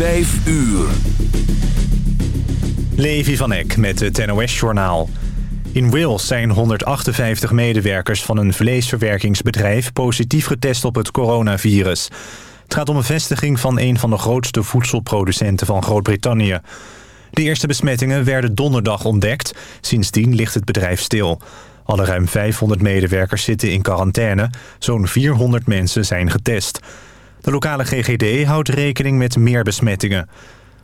Vijf uur. Levi van Eck met het NOS-journaal. In Wales zijn 158 medewerkers van een vleesverwerkingsbedrijf... positief getest op het coronavirus. Het gaat om een vestiging van een van de grootste voedselproducenten van Groot-Brittannië. De eerste besmettingen werden donderdag ontdekt. Sindsdien ligt het bedrijf stil. Alle ruim 500 medewerkers zitten in quarantaine. Zo'n 400 mensen zijn getest. De lokale GGD houdt rekening met meer besmettingen.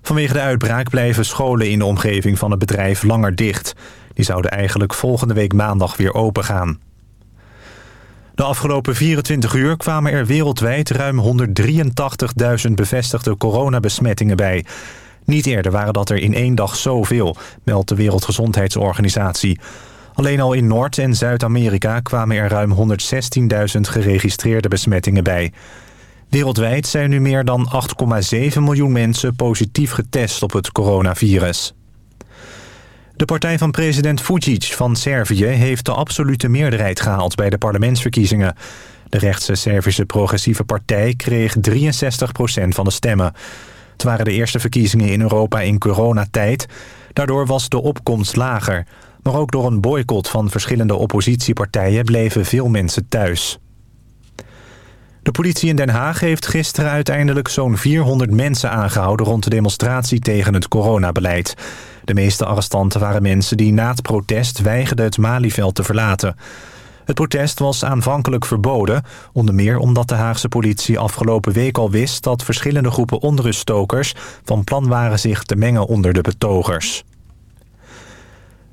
Vanwege de uitbraak blijven scholen in de omgeving van het bedrijf langer dicht. Die zouden eigenlijk volgende week maandag weer open gaan. De afgelopen 24 uur kwamen er wereldwijd ruim 183.000 bevestigde coronabesmettingen bij. Niet eerder waren dat er in één dag zoveel, meldt de Wereldgezondheidsorganisatie. Alleen al in Noord- en Zuid-Amerika kwamen er ruim 116.000 geregistreerde besmettingen bij. Wereldwijd zijn nu meer dan 8,7 miljoen mensen positief getest op het coronavirus. De partij van president Vucic van Servië heeft de absolute meerderheid gehaald bij de parlementsverkiezingen. De rechtse Servische Progressieve Partij kreeg 63% van de stemmen. Het waren de eerste verkiezingen in Europa in coronatijd. Daardoor was de opkomst lager. Maar ook door een boycott van verschillende oppositiepartijen bleven veel mensen thuis. De politie in Den Haag heeft gisteren uiteindelijk zo'n 400 mensen aangehouden... rond de demonstratie tegen het coronabeleid. De meeste arrestanten waren mensen die na het protest weigerden het Malieveld te verlaten. Het protest was aanvankelijk verboden, onder meer omdat de Haagse politie afgelopen week al wist dat verschillende groepen onruststokers van plan waren zich te mengen onder de betogers.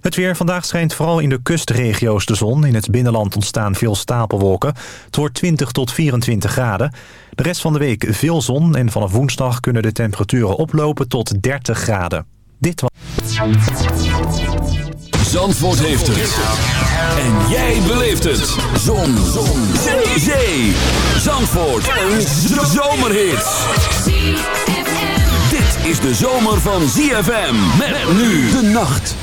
Het weer vandaag schijnt vooral in de kustregio's de zon. In het binnenland ontstaan veel stapelwolken. Het wordt 20 tot 24 graden. De rest van de week veel zon en vanaf woensdag kunnen de temperaturen oplopen tot 30 graden. Dit was... Zandvoort heeft het. En jij beleeft het. Zon. Zon. Zee. Zee. Zandvoort. Een zomerhit. Dit is de zomer van ZFM. Met nu de nacht.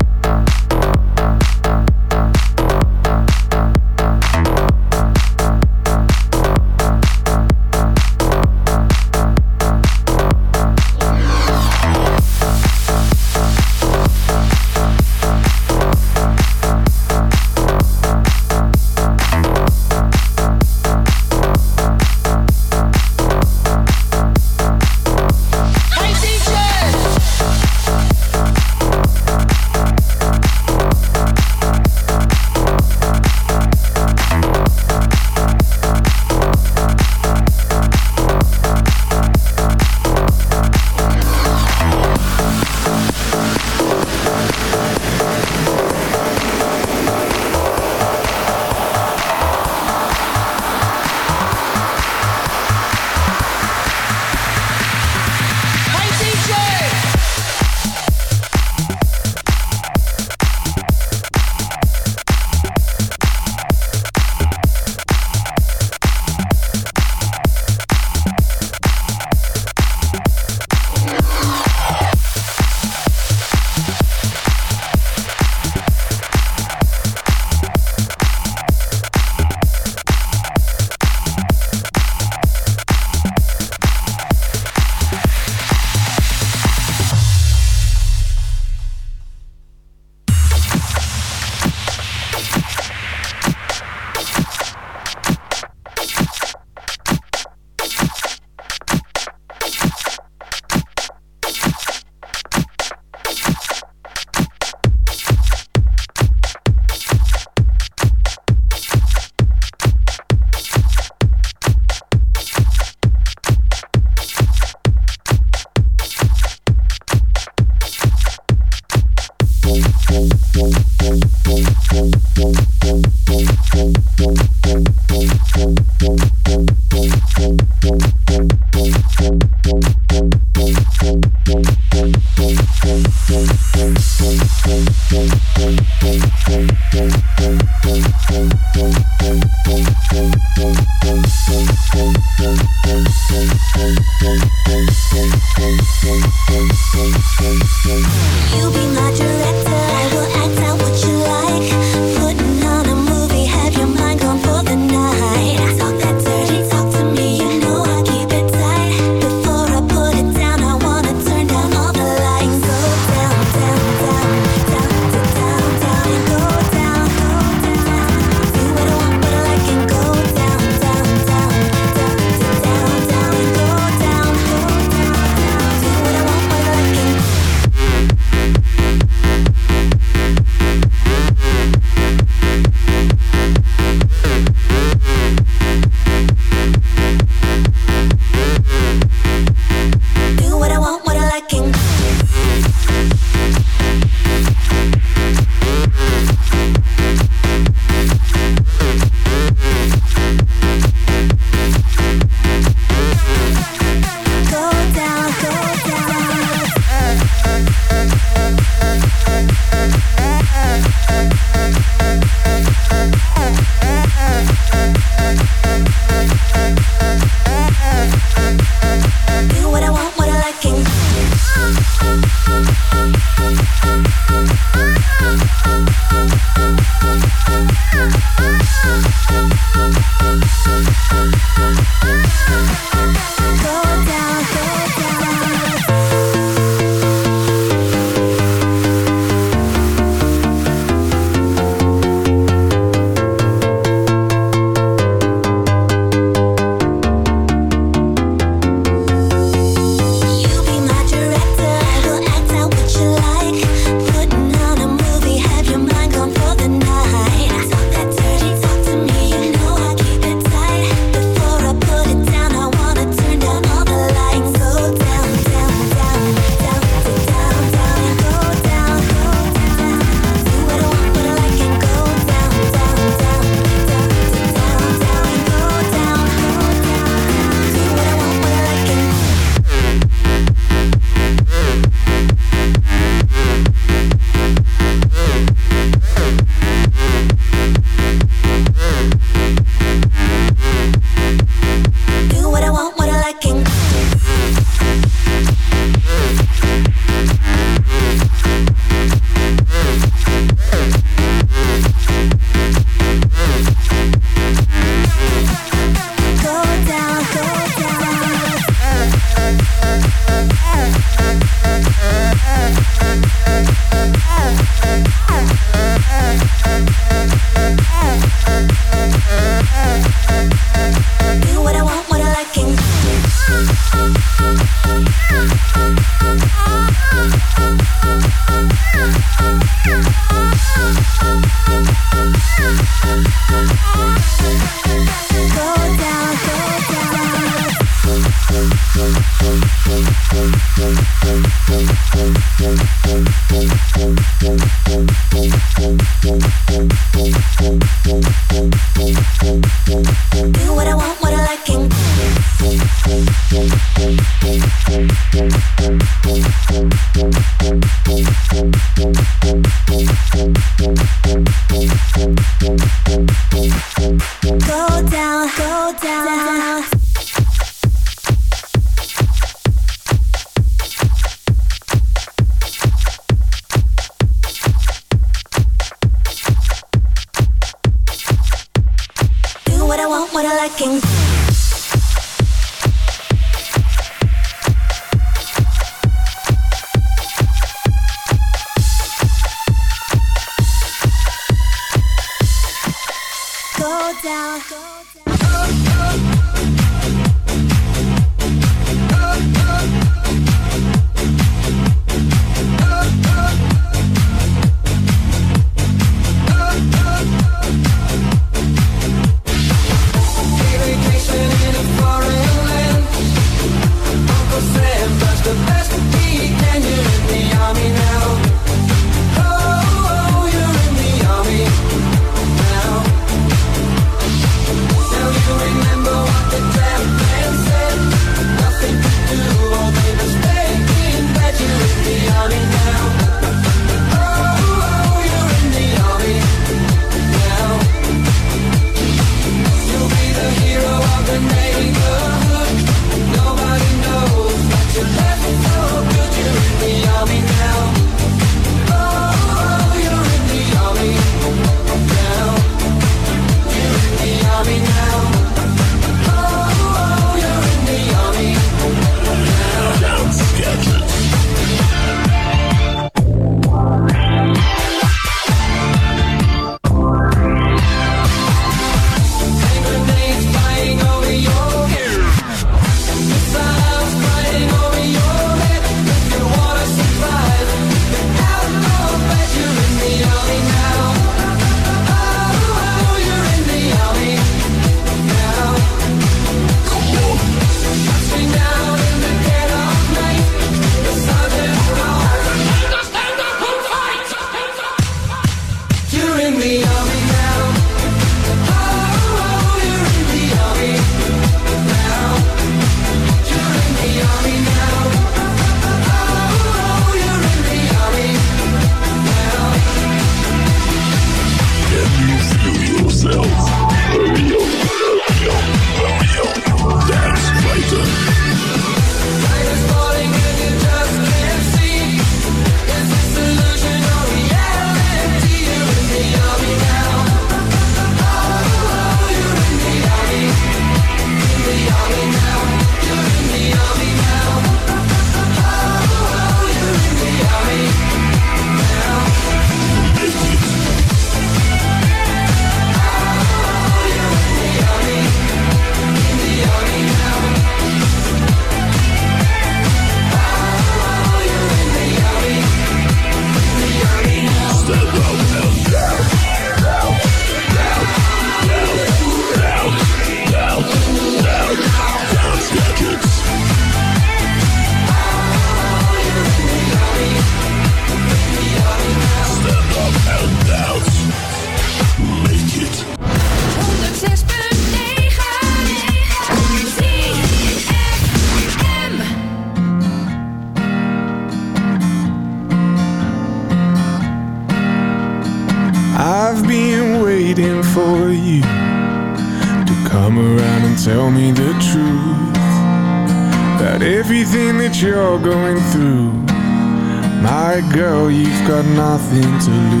to lose.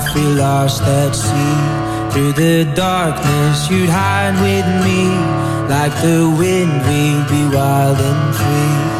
I feel lost at sea. Through the darkness you'd hide with me. Like the wind we'd be wild and free.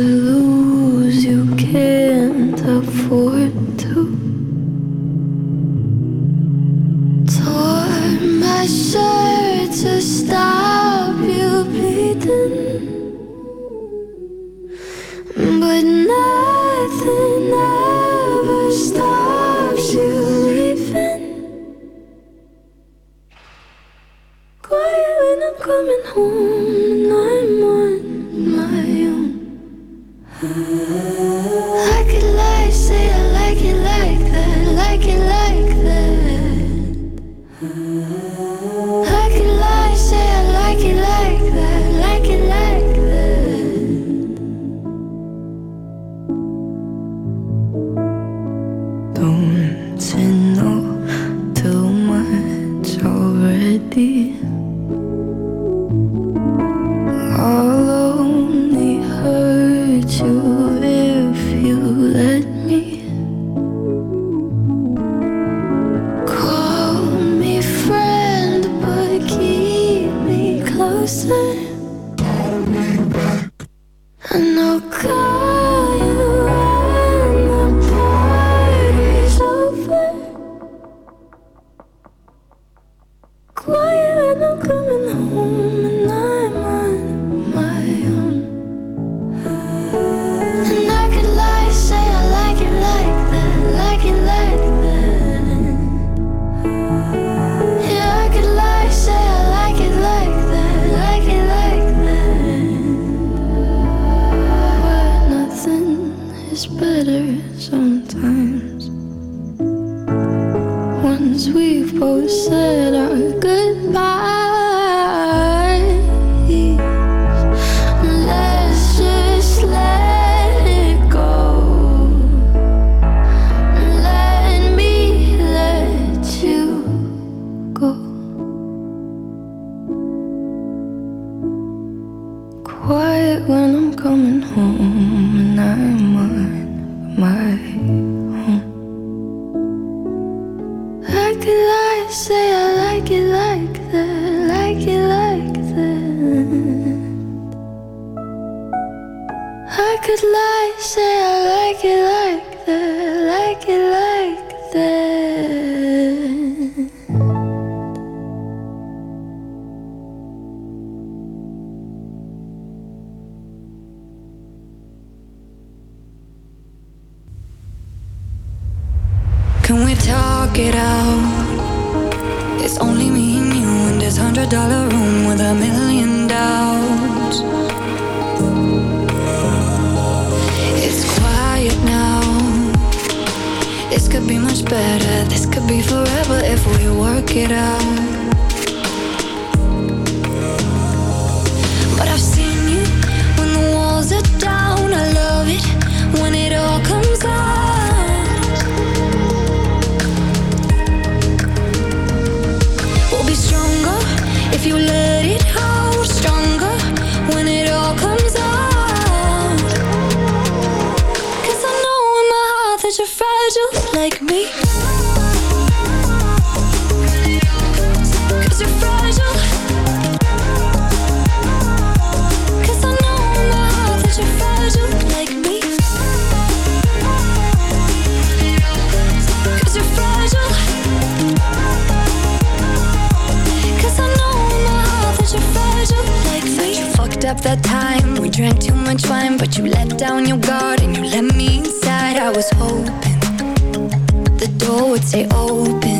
you said our goodbye. down your guard and you let me inside. I was hoping the door would stay open.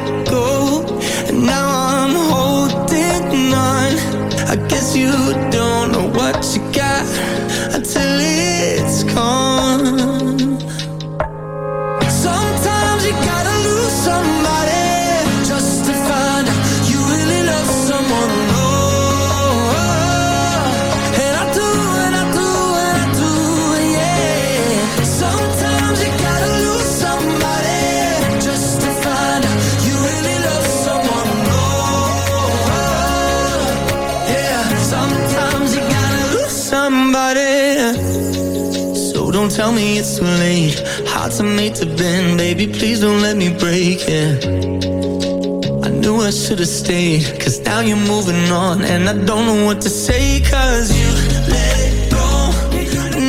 tell me it's too late. Hearts are made to bend, baby, please don't let me break it. I knew I should've stayed, cause now you're moving on, and I don't know what to say, cause you let it go.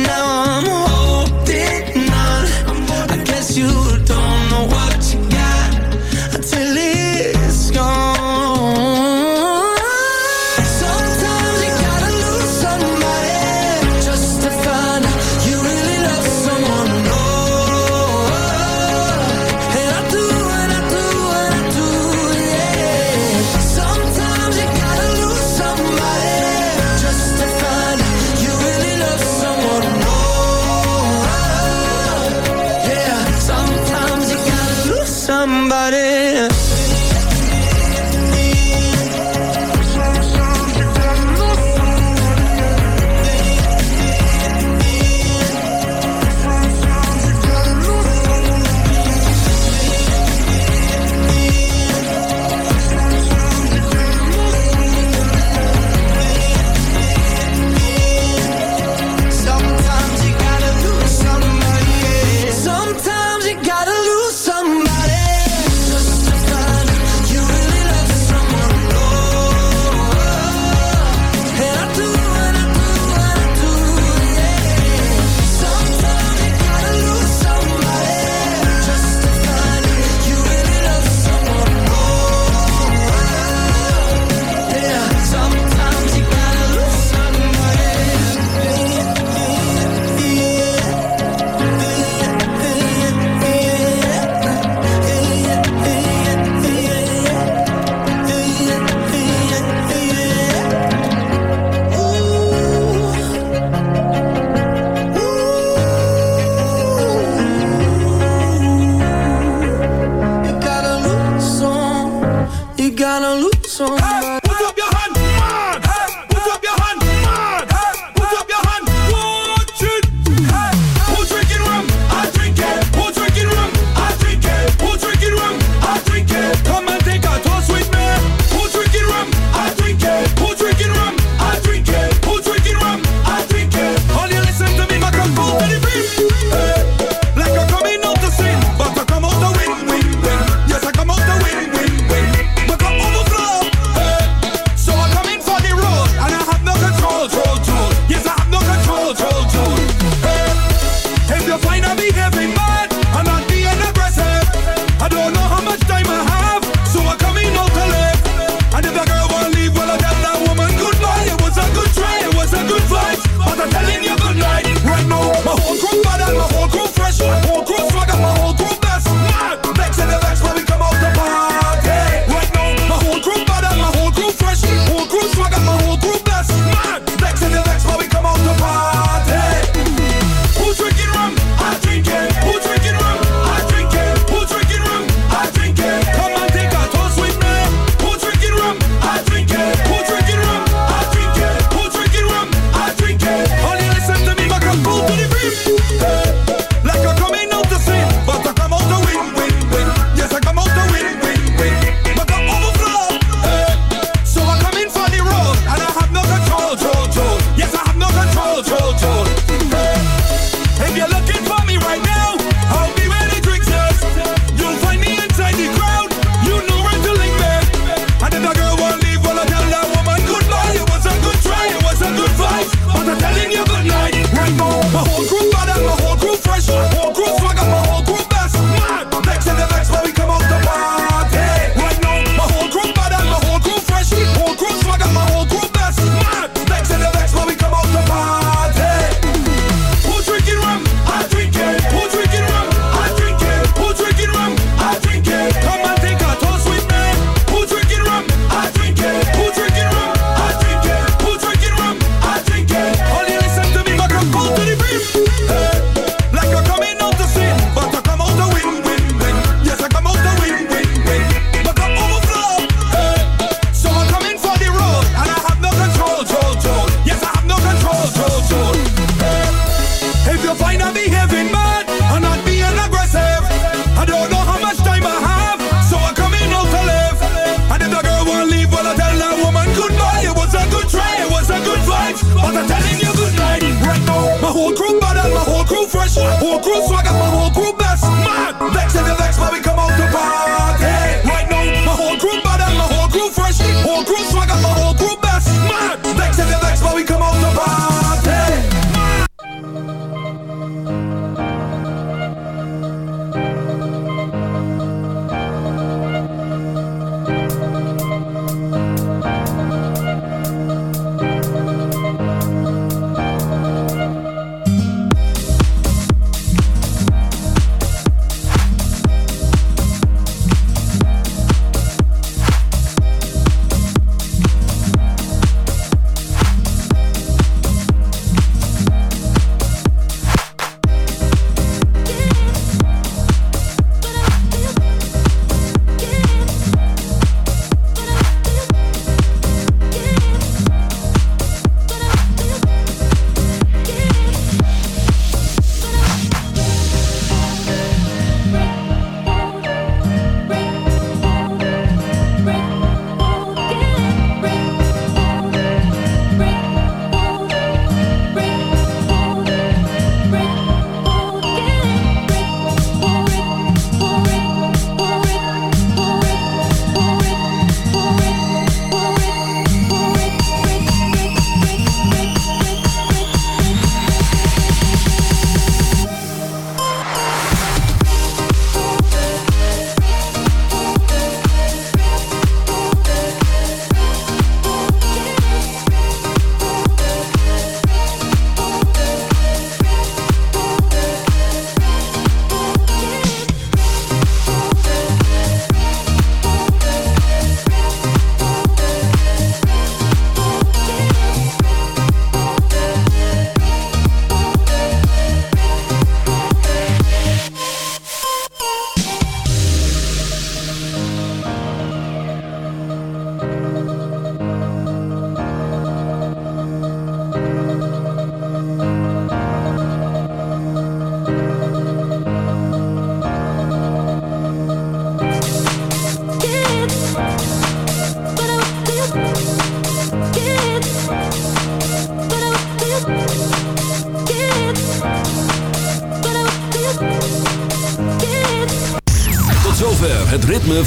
Now I'm holding on. I guess you don't know what you